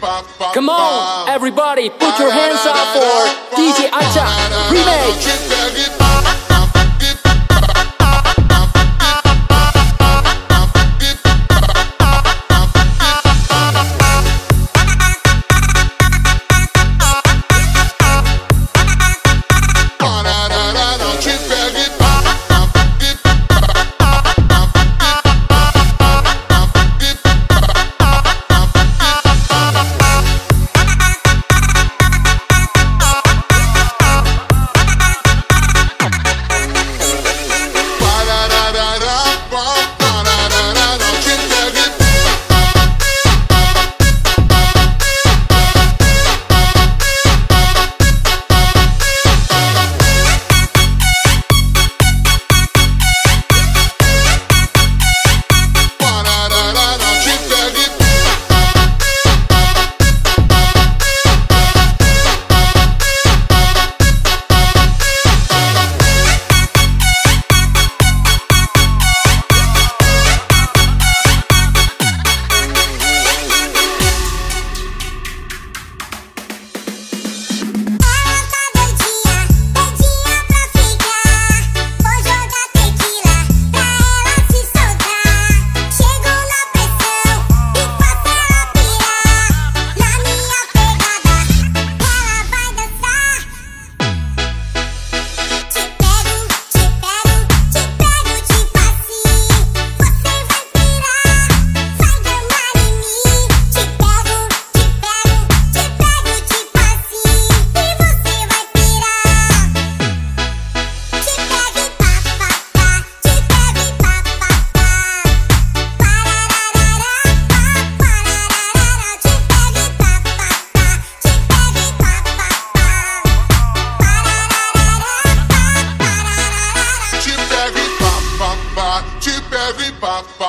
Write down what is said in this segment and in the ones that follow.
Come on, everybody, put your hands up for DJ Acha Remake.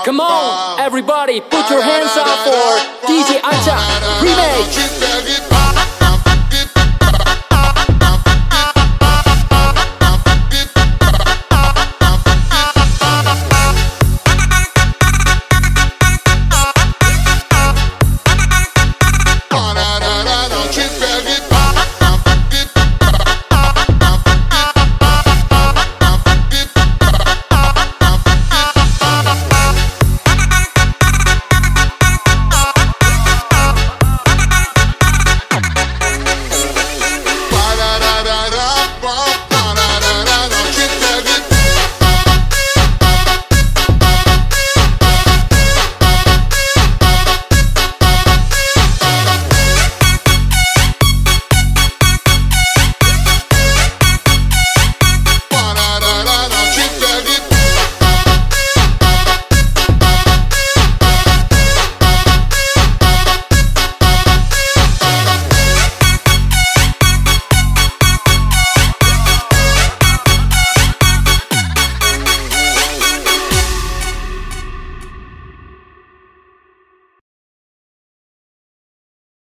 Come on, everybody, put your hands up for DJ Acha Remake.